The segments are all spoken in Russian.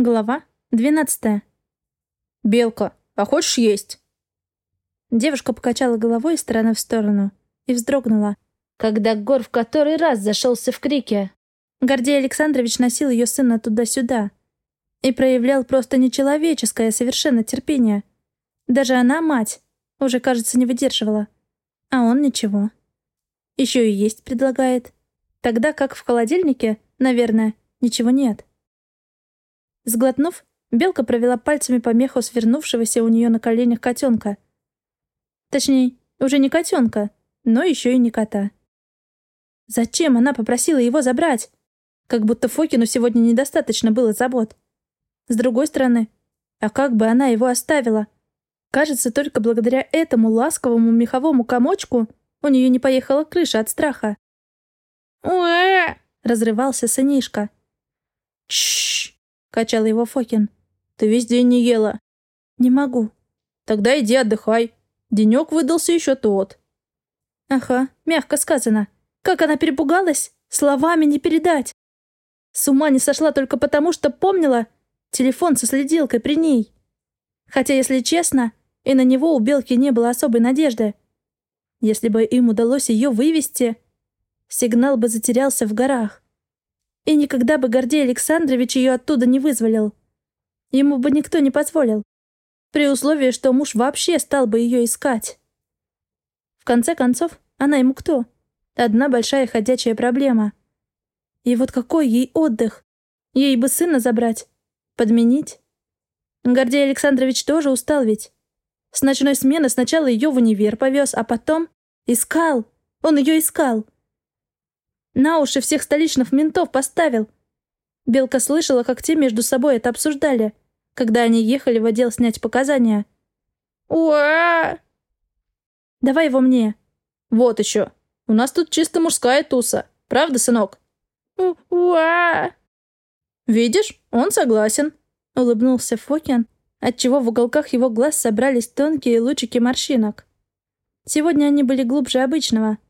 Глава 12. «Белка, а хочешь есть?» Девушка покачала головой из стороны в сторону и вздрогнула, когда Гор в который раз зашелся в крике. Гордей Александрович носил ее сына туда-сюда и проявлял просто нечеловеческое совершенно терпение. Даже она, мать, уже, кажется, не выдерживала. А он ничего. Еще и есть предлагает. Тогда как в холодильнике, наверное, ничего нет. Сглотнув, Белка провела пальцами по меху свернувшегося у нее на коленях котенка. Точнее, уже не котенка, но еще и не кота. Зачем она попросила его забрать? Как будто Фокину сегодня недостаточно было забот. С другой стороны, а как бы она его оставила? Кажется, только благодаря этому ласковому меховому комочку у нее не поехала крыша от страха. «Уэ!» — разрывался сынишка. «Чш!» — качал его Фокин. «Ты весь день не ела». «Не могу». «Тогда иди отдыхай. Денек выдался еще тот». Ага, мягко сказано. Как она перепугалась, словами не передать. С ума не сошла только потому, что помнила телефон со следилкой при ней. Хотя, если честно, и на него у Белки не было особой надежды. Если бы им удалось ее вывести, сигнал бы затерялся в горах. И никогда бы Гордей Александрович ее оттуда не вызволил. Ему бы никто не позволил. При условии, что муж вообще стал бы ее искать. В конце концов, она ему кто? Одна большая ходячая проблема. И вот какой ей отдых? Ей бы сына забрать. Подменить. Гордей Александрович тоже устал ведь. С ночной смены сначала ее в универ повез, а потом... Искал. Он ее искал. На уши всех столичных ментов поставил. Белка слышала, как те между собой это обсуждали, когда они ехали в отдел снять показания. «Уа!» «Давай его мне». «Вот еще. У нас тут чисто мужская туса. Правда, сынок?» «Уа!» «Видишь, он согласен», — улыбнулся Фокин, отчего в уголках его глаз собрались тонкие лучики морщинок. Сегодня они были глубже обычного —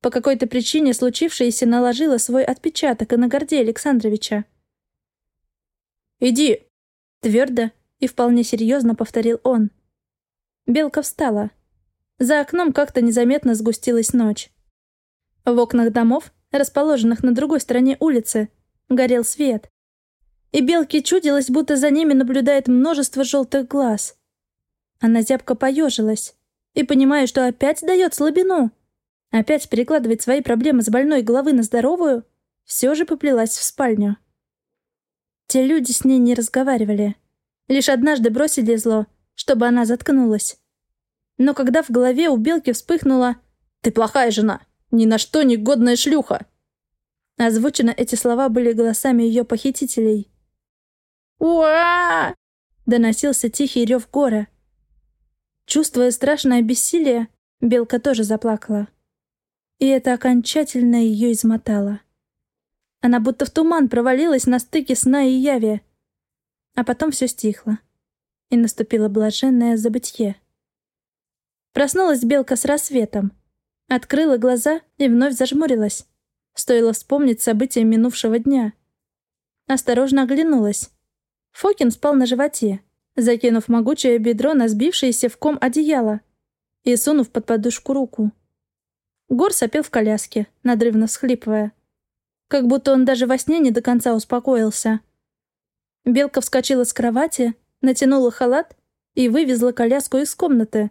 по какой-то причине случившееся наложило свой отпечаток и на Гордея Александровича. «Иди!» — твердо и вполне серьезно повторил он. Белка встала. За окном как-то незаметно сгустилась ночь. В окнах домов, расположенных на другой стороне улицы, горел свет. И Белке чудилось, будто за ними наблюдает множество желтых глаз. Она зябко поежилась и, понимая, что опять дает слабину, Опять перекладывать свои проблемы с больной головы на здоровую, все же поплелась в спальню. Те люди с ней не разговаривали. Лишь однажды бросили зло, чтобы она заткнулась. Но когда в голове у Белки вспыхнуло «Ты плохая жена! Ни на что не годная шлюха!» Озвучено эти слова были голосами ее похитителей. «Уа!» — доносился тихий рев гора. Чувствуя страшное бессилие, Белка тоже заплакала и это окончательно ее измотало. Она будто в туман провалилась на стыке сна и яви. А потом все стихло, и наступило блаженное забытье. Проснулась белка с рассветом, открыла глаза и вновь зажмурилась. Стоило вспомнить события минувшего дня. Осторожно оглянулась. Фокин спал на животе, закинув могучее бедро на сбившееся в ком одеяло и сунув под подушку руку. Гор сопел в коляске, надрывно всхлипывая. Как будто он даже во сне не до конца успокоился. Белка вскочила с кровати, натянула халат и вывезла коляску из комнаты,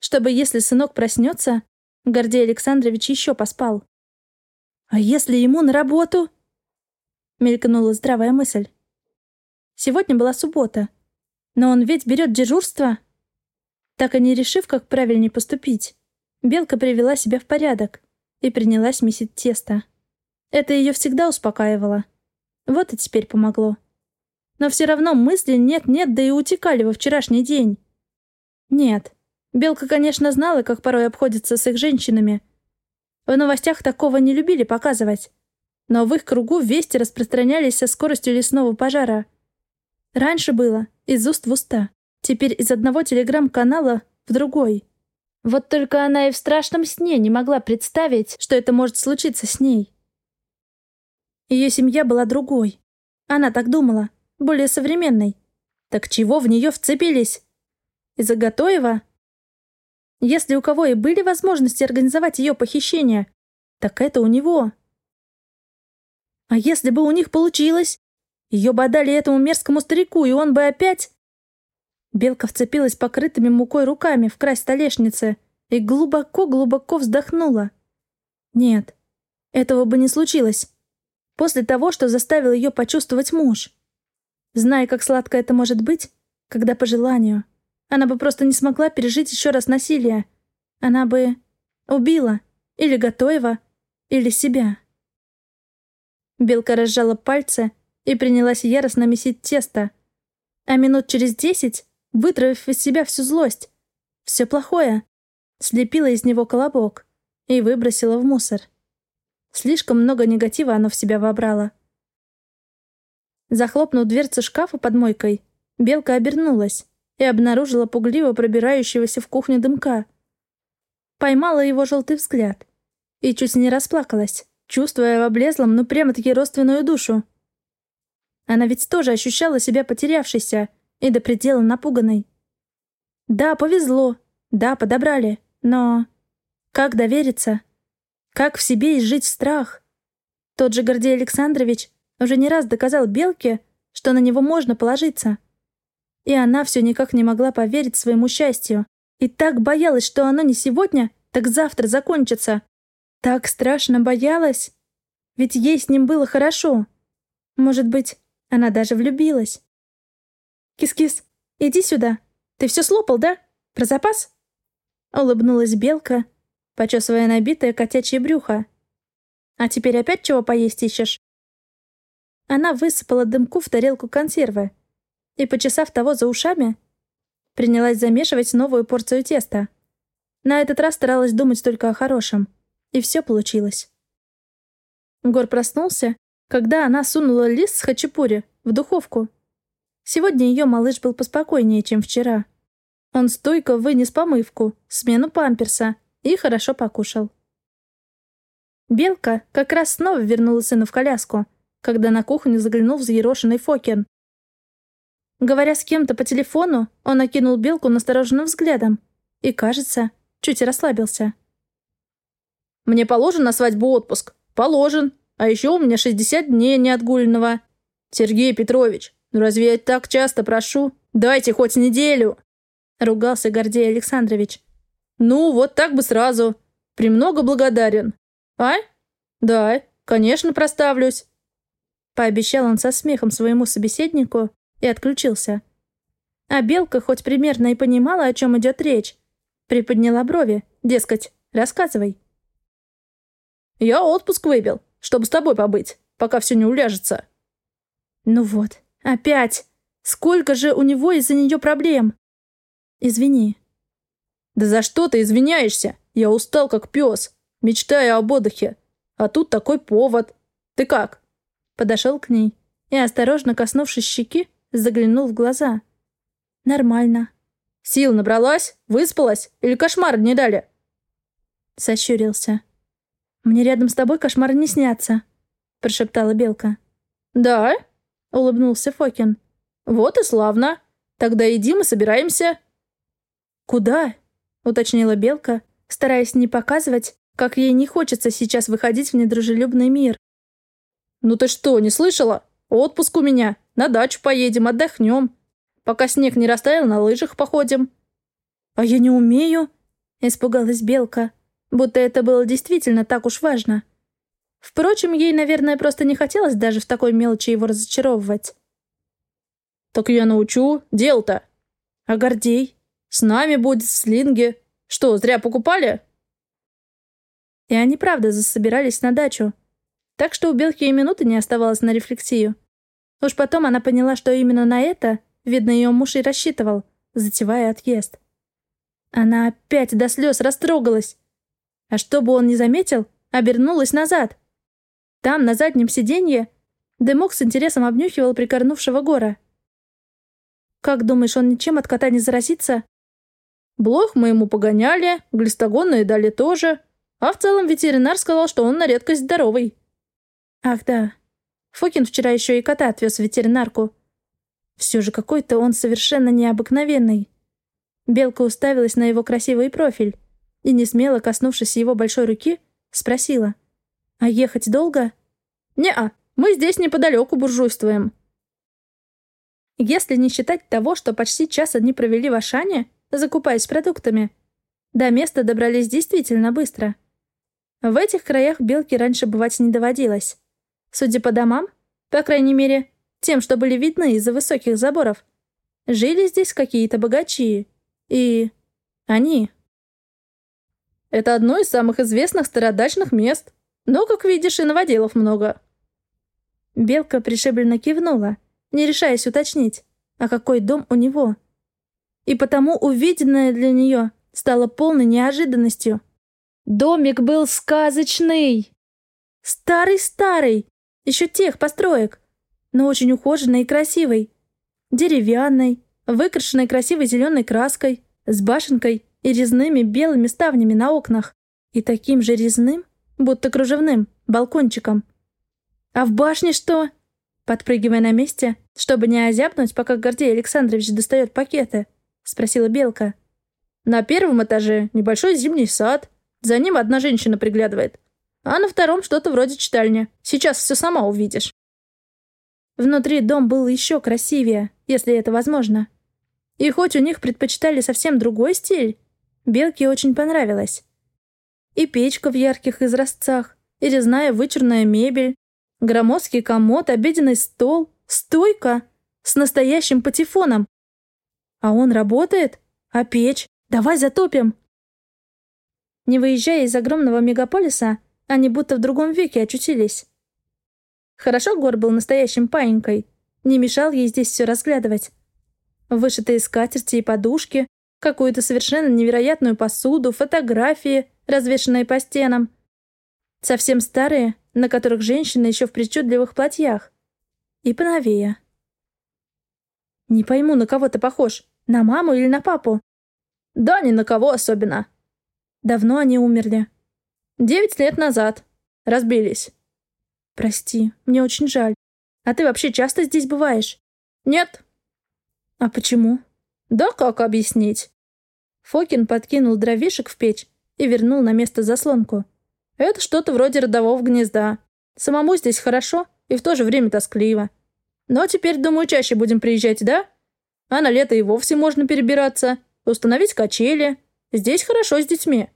чтобы, если сынок проснется, Гордей Александрович еще поспал. «А если ему на работу?» Мелькнула здравая мысль. Сегодня была суббота, но он ведь берет дежурство. Так и не решив, как правильнее поступить. Белка привела себя в порядок и принялась месить тесто. Это ее всегда успокаивало. Вот и теперь помогло. Но все равно мысли нет-нет, да и утекали во вчерашний день. Нет, Белка, конечно, знала, как порой обходится с их женщинами. В новостях такого не любили показывать. Но в их кругу вести распространялись со скоростью лесного пожара. Раньше было из уст в уста. Теперь из одного телеграм-канала в другой. Вот только она и в страшном сне не могла представить, что это может случиться с ней. Ее семья была другой. Она так думала. более современной. Так чего в нее вцепились? Из-за Готоева? Если у кого и были возможности организовать ее похищение, так это у него. А если бы у них получилось? Ее бы отдали этому мерзкому старику, и он бы опять... Белка вцепилась покрытыми мукой руками в край столешницы и глубоко-глубоко вздохнула. Нет, этого бы не случилось. После того, что заставил ее почувствовать муж. Зная, как сладко это может быть, когда по желанию, она бы просто не смогла пережить еще раз насилие. Она бы убила или Готоева, или себя. Белка разжала пальцы и принялась яростно месить тесто. А минут через десять, вытравив из себя всю злость, все плохое, слепила из него колобок и выбросила в мусор. Слишком много негатива оно в себя вобрало. Захлопнув дверцу шкафа под мойкой, Белка обернулась и обнаружила пугливо пробирающегося в кухню дымка. Поймала его желтый взгляд и чуть не расплакалась, чувствуя в облезлом, ну прямо-таки родственную душу. Она ведь тоже ощущала себя потерявшейся и до предела напуганной. Да, повезло, да, подобрали, но... Как довериться? Как в себе изжить страх? Тот же Гордей Александрович уже не раз доказал Белке, что на него можно положиться. И она все никак не могла поверить своему счастью. И так боялась, что оно не сегодня, так завтра закончится. Так страшно боялась. Ведь ей с ним было хорошо. Может быть, она даже влюбилась. «Кис-кис, иди сюда. Ты все слопал, да? Про запас?» Улыбнулась Белка, почесывая набитое котячье брюхо. «А теперь опять чего поесть ищешь?» Она высыпала дымку в тарелку консервы и, почесав того за ушами, принялась замешивать новую порцию теста. На этот раз старалась думать только о хорошем. И все получилось. Гор проснулся, когда она сунула лист с хачапури в духовку. Сегодня ее малыш был поспокойнее, чем вчера. Он стойко вынес помывку, смену памперса и хорошо покушал. Белка как раз снова вернула сына в коляску, когда на кухню заглянул взъерошенный Фокин. Говоря с кем-то по телефону, он окинул Белку настороженным взглядом и, кажется, чуть расслабился. Мне положен на свадьбу отпуск? Положен. А еще у меня 60 дней неотгуленного. Сергей Петрович, ну разве я так часто прошу? Дайте хоть неделю!» Ругался Гордей Александрович. «Ну, вот так бы сразу. Премного благодарен. А? Да, конечно, проставлюсь». Пообещал он со смехом своему собеседнику и отключился. А Белка хоть примерно и понимала, о чем идет речь. Приподняла брови, дескать, рассказывай. Я отпуск выбил, чтобы с тобой побыть, пока все не уляжется. Ну вот, опять. Сколько же у него из-за нее проблем? Извини. Да за что ты извиняешься? Я устал как пес, мечтая об отдыхе. А тут такой повод. Ты как? Подошел к ней и, осторожно коснувшись щеки, заглянул в глаза. Нормально. Сил набралась? Выспалась? Или кошмар не дали? Сощурился. «Мне рядом с тобой кошмары не снятся», — прошептала Белка. «Да?» — улыбнулся Фокин. «Вот и славно. Тогда иди, мы собираемся». «Куда?» — уточнила Белка, стараясь не показывать, как ей не хочется сейчас выходить в недружелюбный мир. «Ну ты что, не слышала? Отпуск у меня. На дачу поедем, отдохнем. Пока снег не растаял, на лыжах походим». «А я не умею», — испугалась Белка будто это было действительно так уж важно. Впрочем, ей, наверное, просто не хотелось даже в такой мелочи его разочаровывать. «Так я научу. Дел-то!» «А Гордей? С нами будет в слинге. Что, зря покупали?» И они, правда, засобирались на дачу. Так что у Белки и минуты не оставалось на рефлексию. Уж потом она поняла, что именно на это, видно, ее муж и рассчитывал, затевая отъезд. Она опять до слез растрогалась. А чтобы он не заметил, обернулась назад. Там, на заднем сиденье, дымок с интересом обнюхивал прикорнувшего гора. «Как думаешь, он ничем от кота не заразится?» «Блох мы ему погоняли, глистогонные дали тоже, а в целом ветеринар сказал, что он на редкость здоровый». «Ах да. Фокин вчера еще и кота отвез в ветеринарку. Все же какой-то он совершенно необыкновенный. Белка уставилась на его красивый профиль и, не смело коснувшись его большой руки, спросила. «А ехать долго?» «Не-а, мы здесь неподалеку буржуйствуем». Если не считать того, что почти час они провели в Ашане, закупаясь продуктами, до места добрались действительно быстро. В этих краях белки раньше бывать не доводилось. Судя по домам, по крайней мере, тем, что были видны из-за высоких заборов, жили здесь какие-то богачи. И... они. Это одно из самых известных стародачных мест. Но, как видишь, и новоделов много. Белка пришибленно кивнула, не решаясь уточнить, а какой дом у него. И потому увиденное для нее стало полной неожиданностью. Домик был сказочный. Старый-старый, еще тех построек, но очень ухоженный и красивый. Деревянный, выкрашенный красивой зеленой краской, с башенкой и резными белыми ставнями на окнах, и таким же резным, будто кружевным, балкончиком. А в башне что? Подпрыгивая на месте, чтобы не озябнуть, пока Гордей Александрович достает пакеты, спросила Белка. На первом этаже небольшой зимний сад. За ним одна женщина приглядывает. А на втором что-то вроде читальни. Сейчас все сама увидишь. Внутри дом был еще красивее, если это возможно. И хоть у них предпочитали совсем другой стиль, Белке очень понравилось. И печка в ярких изразцах, и резная вычурная мебель, громоздкий комод, обеденный стол, стойка с настоящим патефоном. А он работает? А печь? Давай затопим!» Не выезжая из огромного мегаполиса, они будто в другом веке очутились. Хорошо Гор был настоящим паинькой, не мешал ей здесь все разглядывать. Вышитые скатерти и подушки, какую-то совершенно невероятную посуду, фотографии, развешанные по стенам. Совсем старые, на которых женщины еще в причудливых платьях. И поновее. «Не пойму, на кого ты похож, на маму или на папу?» Да, ни на кого особенно. Давно они умерли. Девять лет назад. Разбились. Прости, мне очень жаль. А ты вообще часто здесь бываешь? Нет. А почему? Да как объяснить? Фокин подкинул дровишек в печь и вернул на место заслонку. Это что-то вроде родового гнезда. Самому здесь хорошо и в то же время тоскливо. Но теперь, думаю, чаще будем приезжать, да? А на лето и вовсе можно перебираться установить качели. Здесь хорошо с детьми».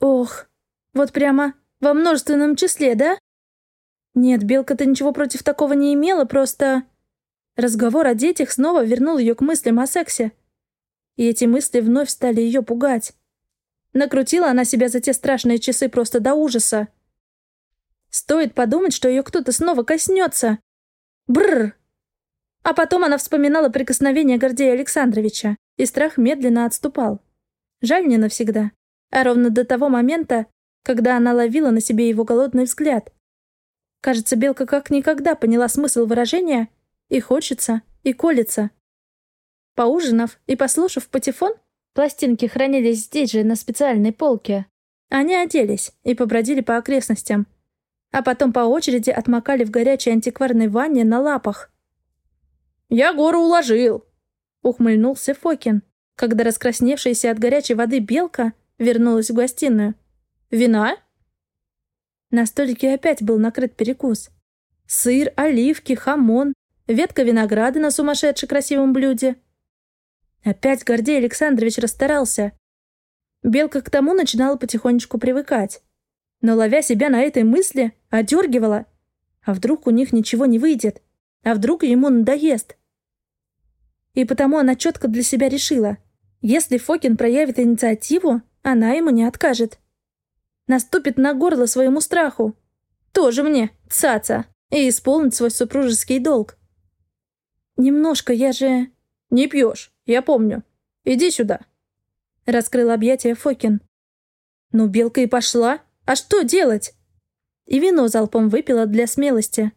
«Ох, вот прямо во множественном числе, да?» «Нет, Белка-то ничего против такого не имела, просто...» Разговор о детях снова вернул ее к мыслям о сексе. И эти мысли вновь стали ее пугать. Накрутила она себя за те страшные часы просто до ужаса. Стоит подумать, что ее кто-то снова коснется. Бррр! А потом она вспоминала прикосновение Гордея Александровича и страх медленно отступал. Жаль не навсегда, а ровно до того момента, когда она ловила на себе его голодный взгляд. Кажется, Белка как никогда поняла смысл выражения «и хочется, и колется». Поужинав и послушав патефон, пластинки хранились здесь же, на специальной полке. Они оделись и побродили по окрестностям, а потом по очереди отмокали в горячей антикварной ванне на лапах. «Я гору уложил», Ухмыльнулся Фокин, когда раскрасневшаяся от горячей воды белка вернулась в гостиную. «Вина?» На столике опять был накрыт перекус. Сыр, оливки, хамон, ветка винограда на сумасшедше красивом блюде. Опять Гордей Александрович расстарался. Белка к тому начинала потихонечку привыкать. Но, ловя себя на этой мысли, одергивала. А вдруг у них ничего не выйдет? А вдруг ему надоест? И потому она четко для себя решила, если Фокин проявит инициативу, она ему не откажет. Наступит на горло своему страху. Тоже мне, цаца, и исполнить свой супружеский долг. Немножко я же... Не пьешь, я помню. Иди сюда. Раскрыл объятия Фокин. Ну, белка и пошла. А что делать? И вино залпом выпила для смелости.